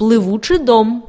пливучий дом.